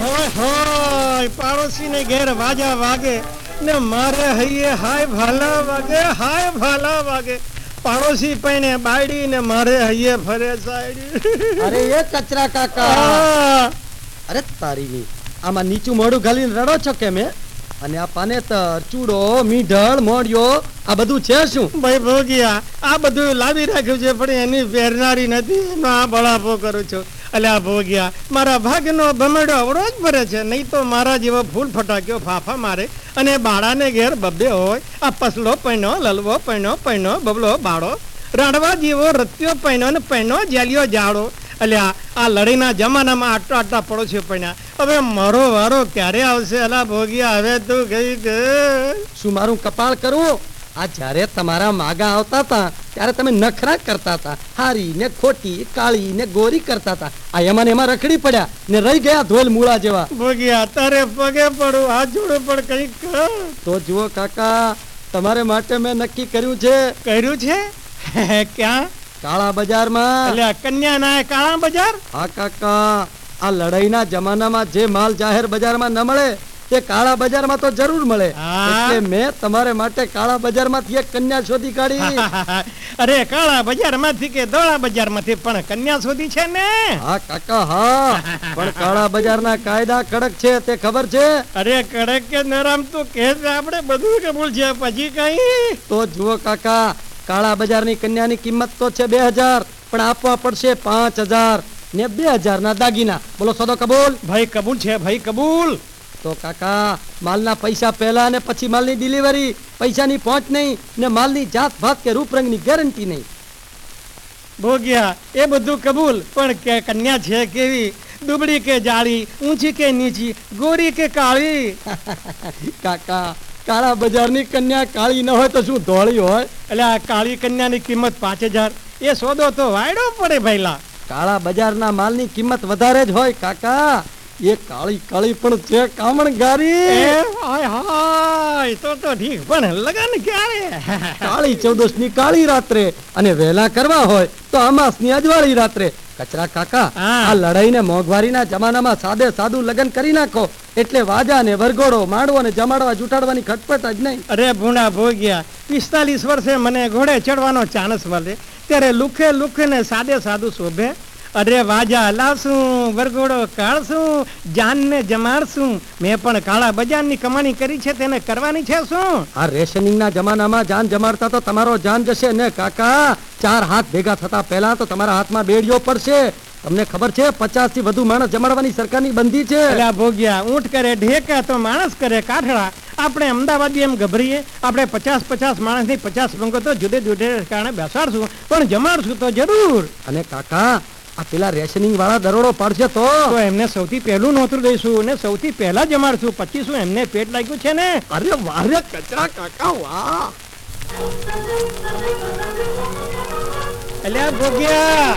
હોય હોય પાડોશી ને ઘેર વાજા વાગે ને મારે હૈયે હાય ભાલા વાગે હાય ભાલા વાગે. પાડોશી પૈણે બાયડી ને મારે હૈયે ફરે સાયડી. અરે એ કચરા કાકા. અરે તારીની આમાં નીચું મોઢું ગાલીને રડો છો કે મેં અને આ પાનેતર ચૂડો મીઢળ મોડિયો આ બધું છે શું? ભાઈ ભોગિયા આ બધું લાવી રાખ્યું છે પણ એની પહેરનારી નથી એનો આ બળાપો કરું છું. અલ્યા ભોગ્યા, મારા ભાગનો ભમેડો અવડો જ ભરે છે. નહીં તો મારા જેવો ફૂલ ફટાક્યો ફાફા મારે અને બાળાને ઘેર બબ્બે હોય. આ પસલો પૈનો લલવો પૈણો પૈણો, બબલો, બાળો, રાડવા જેવો, રત્યો પૈણો ને પૈણો જેલિયો જાડો અલ્યા, આ લડીના જમાનામાં આટલા આટલા પડોશીઓ પૈણ્યા. હવે મારો વારો ક્યારે આવશે? અલા ભોગ્યા, હવે તું ગઈ શું મારું કપાળ કરવું આ જ્યારે તમારા માગા આવતા હતા ત્યારે તમે નખરા કરતા હતા. હારી ને ખોટી કાળી ને ગોરી કરતા હતા. આ એમાં એમાં રખડી પડ્યા ને રહી ગયા ધોલ મૂળા જેવા. ભોગ્યા તારે પગે પડું હાથ જોડું પણ કઈ કર. તો જુઓ કાકા તમારે માટે મેં નક્કી કર્યું છે. કર્યું છે? ક્યાં? કાળા બજારમાં. એટલે કન્યા ના કાળા બજાર? હા કાકા આ લડાઈના જમાનામાં જે માલ જાહેર બજારમાં ન મળે તે કાળા બજારમાં તો જરૂર મળે. એટલે મેં તમારે માટે કાળા બજારમાંથી એક કન્યા શોધી કાઢી. અરે કાળા બજારમાંથી કે ધોળા બજારમાંથી પણ કન્યા શોધી છે ને? હા કાકા હા. પણ કાળા બજારના કાયદા કડક છે તે ખબર છે? અરે કડક કે નરમ તો કે આપણે બધું કબૂલ છે પછી કઈ? તો જુઓ કાકા કાળા બજારની કન્યાની કિંમત તો છે બે હજાર પણ આપવા પડશે પાંચ હજાર ને બે હજાર ના દાગીના. બોલો સોદો કબૂલ? ભાઈ કબૂલ છે ભાઈ કબૂલ. તો કાકા માલના પૈસા પહેલા અને પછી માલની ડિલિવરી પૈસાની પહોંચ નહીં ને માલની જાત ભાત કે રૂપરંગની ગેરંટી નહીં. ભોગ્યા એ બધું કબૂલ. પણ કે કન્યા છે કેવી? દુબળી કે જાળી ઊંચી કે નીચી ગોરી કે કાળી? કાકા કાળા બજારની કન્યા કાળી ન હોય તો શું ધોળી હોય? એટલે આ કાળી કન્યાની કિંમત પાંચ હજાર. એ સોદો તો વાયડો પડે ભાઈલા. કાળા બજારના માલની કિંમત વધારે જ હોય કાકા. એ કાળી કાળી પણ છે કામણ ગારી. હાય હાય તો તો ઠીક પણ લગન ક્યારે? કાળી ચૌદશની કાળી રાત્રે અને વહેલા કરવા હોય તો અમાસની અજવાળી રાત્રે. કચરા કાકા આ લડાઈ ને મોંઘવારીના જમાનામાં સાદે સાદું લગન કરી નાખો. એટલે વાજા ને વરઘોડો માંડવો ને જમાડવા જુટાડવાની ખટપટ જ નહીં. અરે ભૂણા ભોગ્યા. પિસ્તાલીસ વર્ષે મને ઘોડે ચડવાનો ચાન્સ મળે. ત્યારે લુખે લુખે ને સાદે સાદું શોભે. અરે વાજા લાવશું વરઘોડો કાઢશું જાનને જમાડશું. મેં પણ કાળા બજારની કમાણી કરી છે તેને કરવાની છે શું? આ રેશનિંગના જમાનામાં જાન જમાડતા તો તમારો જાન જશે ને કાકા? ચાર હાથ ભેગા થતા પહેલા તો તમારા હાથમાં બેડીઓ પડશે. તમને ખબર છે પચાસથી વધુ માણસ જમાડવાની સરકારની બંધી છે? અલ્યા ભોગ્યા ઊંટ કરે ઢેકા તો માણસ કરે કાઠડા. આપણે અમદાવાદી એમ ગભરીએ. આપણે પચાસ પચાસ માણસની પચાસ પંગો તો જુદે જુદે કારણે બેસાડશું પણ જમાડશું તો જરૂર. અને કાકા આ પેલા રેશનિંગ વાળા દરોડો પાડશે તો? એમને સૌથી પહેલું નોતરું દઈશું અને સૌથી પહેલા જમાડશું. શું એમને પેટ લાગ્યું છે ને? અરે વારે કચરા કાકા વાહ! અલ્યા ભોગ્યા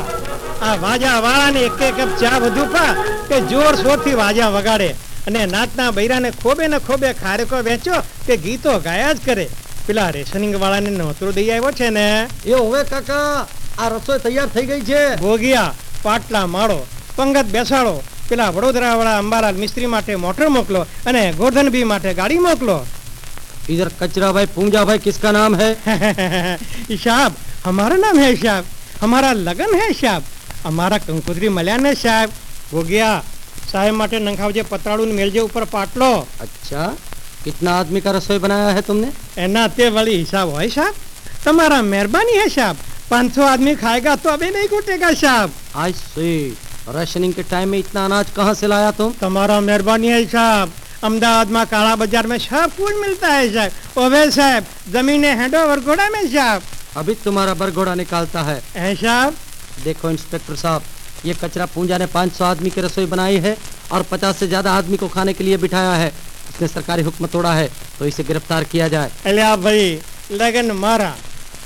આ વાજા વાળાને એક એક કપ ચા વધુ પા કે જોર શોરથી વાજા વગાડે. અને નાતના બૈરાને ખોબે ને ખોબે ખારેકો વેચો કે ગીતો ગાયા જ કરે. પેલા રેશનિંગ વાળાને નોતરું દઈ આવ્યો છે ને? એ હવે કાકા આ રસોઈ તૈયાર થઈ ગઈ છે. ભોગિયા પાટલા માળો પંગત બેસાડો પેલા વડોદરા વાળા અંબાલાલ મિસ્ત્રી માટે મોટર મોકલો અને ગોરધનબી માટે ગાડી મોકલો इधर कचरा भाई पूंजा भाई किसका नाम है साहब हमारा नाम है साहब हमारा लगन है साहब અમારા કંકોત્રી મળ્યા ને સાહેબ હો ગયા સાહેબ માટે નંખાવજે પતરાળું ને મેલજે ઉપર પાટલો अच्छा कितना आदमी का रसोई बनाया है तुमने એના તે વળી હિસાબ હોય સાહેબ તમારા મહેરબાની है पाँच सौ आदमी खाएगा तो अभी नहीं कूटेगा साहब आज से राशनिंग के टाइम में इतना अनाज कहाँ से लाया तुम? तुम्हारा मेहरबानी है साहब अहमदाबाद में काला बाज़ार में सब कुछ मिलता है साहब ओवे साहब ज़मीन हेडो बरघोड़ा में साहब अभी तुम्हारा बरघोड़ा निकालता है। साहब देखो इंस्पेक्टर साहब ये कचरा पूंजा ने 500 आदमी की रसोई बनाई है और 50 से ज़्यादा आदमी को खाने के लिए बिठाया है। इसने सरकारी हुक्म तोड़ा है तो इसे गिरफ़्तार किया जाए। अरे आप भाई लगन मारा।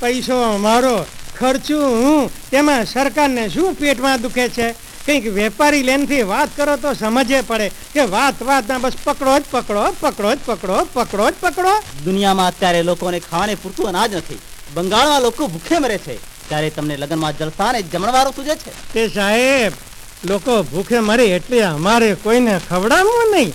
पैसों मारो ખર્ચું હું તેમાં સરકારને શું પેટમાં દુખે છે? કંઈક વેપારી લેનથી વાત કરો તો સમજે પડે કે વાત વાતના બસ પકડો જ પકડો પકડો જ પકડો પકડો જ પકડો. દુનિયામાં અત્યારે લોકોને ખાવાને પૂરતું અનાજ નથી. બંગાળમાં લોકો ભૂખે મરે છે. ત્યારે તમને લગ્નમાં જલસા ને જમણવારો સૂજે છે. તે સાહેબ લોકો ભૂખે મરે એટલે અમારે કોઈને ખવડાવવું નહીં.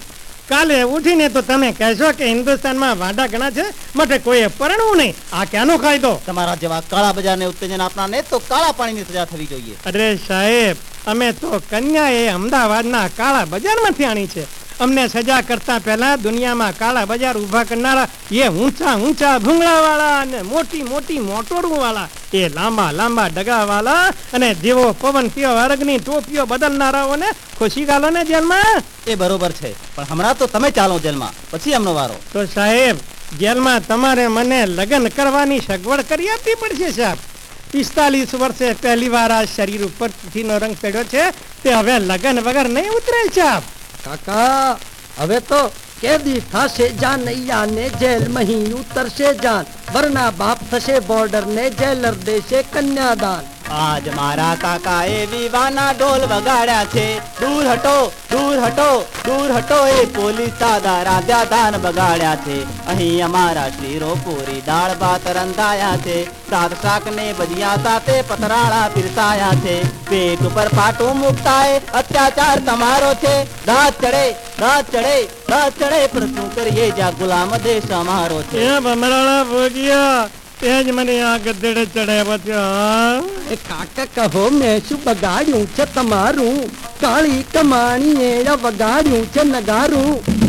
કાલે ઉઠીને તો તમે કહેશો કે હિન્દુસ્તાનમાં વાંડા ઘણા છે માટે કોઈએ પરણવું નહીં. આ ક્યાંનો કાયદો? તમારા જેવા કાળા બજારને ઉત્તેજન આપનારને તો કાળા પાણીની સજા થવી જોઈએ. અરે સાહેબ અમે તો કન્યા એ અમદાવાદના કાળા બજારમાંથી આણી છે. અમને સજા કરતા પહેલા દુનિયામાં કાળા બજાર ઊભા કરનારા એ ઊંચા ઊંચા ભૂંગળાવાળા અને મોટી મોટી મોટોરું એ લાંબા લાંબા ડગાવાળા અને જેવો પવન પીઓ વર્ગની ટોપીઓ બદલનારાઓને ખુશી ગાલો ને જેલમાં? એ બરોબર છે પણ હમણાં તો તમે ચાલો જેલમાં પછી એમનો વારો. તો સાહેબ જેલમાં તમારે મને લગ્ન કરવાની સગવડ કરી આપવી પડશે સાહેબ. પિસ્તાલીસ વર્ષે પહેલી વાર આ શરીર ઉપર પૃથ્વીનો રંગ પડ્યો છે તે હવે લગ્ન વગર નહીં ઉતરે સાહેબ. કાકા, હવે તો કેદી થશે જાનૈયા ને જેલ મહી ઉતરશે જાન, વરના બાપ થશે બોર્ડર ને જેલર દેશે કન્યાદાન. આજ મારા કાકા એ વિવાના ઢોલ વગાડ્યા છે દૂર હટો દૂર હટો દૂર હટો એ પોલીસ દાદા રાધ્યા ધાન બગાડ્યા છે અહીં અમારા શીરો પૂરી દાળ ભાત રંધાયા છે સાત શાક ને ભજીયા સાથે પતરાળા પીરસાયા છે પેટ ઉપર પાટું મૂકતા એ અત્યાચાર તમારો છે દાંત ચડે દાંત ચડે દાંત ચડે પણ શું કરીએ જ્યાં ગુલામ દેશ અમારો છે એ ભમરાળા ભોગિયા તે જ મને આ ગધેડે ચડાવ્યા છે એ કાકા કહો, મેં શું બગાડ્યું છે તમારું? કાળી કમાણી એ વગાડ્યું છે નગારું.